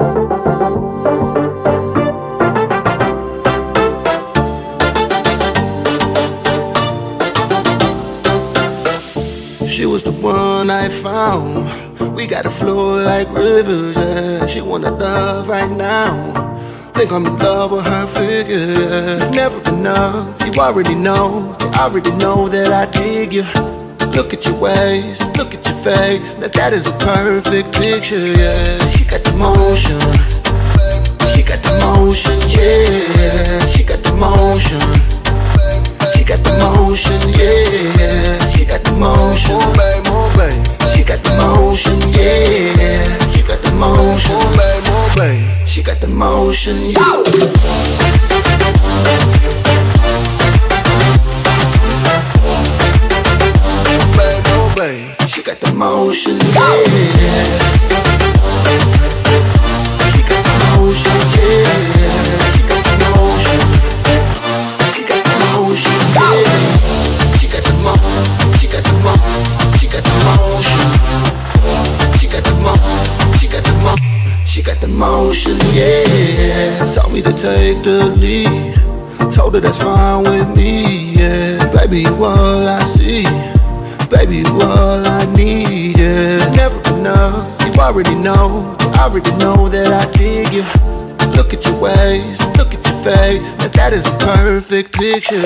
She was the one I found. We got a flow like rivers, yeah. She wanna love right now. Think I'm in love with her figure, yeah. It's never enough, you already know. You already know that I dig you. Look at your ways, look at your face. Now that is a perfect picture, yeah. She got the motion. She got the motion, yeah. She got the motion. She got the motion, yeah. She got the motion. Babe, move, babe. She got the motion, yeah. She got the motion. Babe, move, babe. She got the motion, yeah. She got the motion, yeah. She got the motion. She got the motion, yeah. She got the mo, she got the mo, she got the motion. She got the mo, she got the mo, she got the motion, yeah. Me to take the lead. Told her that's fine with me, yeah. Baby, all I see. Enough, you already know. You already know that I dig you. Look at your ways, look at your face. Now that is a perfect picture.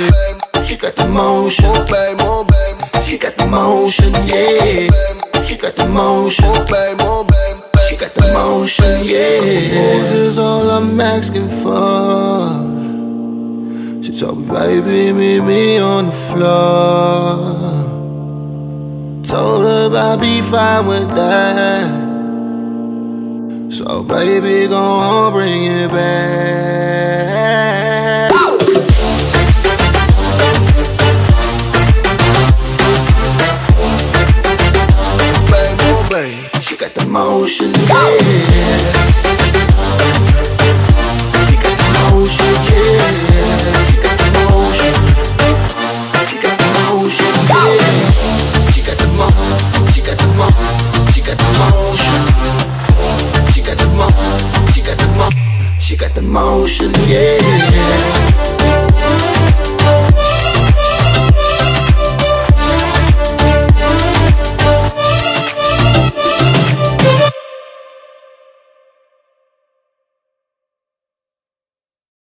She got the motion, oh, move, oh, babe. she got the motion, yeah. She got the motion, Move, babe, move, babe. she got the motion, yeah. This is all I'm asking for. She told me, baby, meet me on the floor. Told her I'd be fine with that. So, baby, go on, bring it back. Babe, move, babe. She got the motion, yeah. motion, yeah.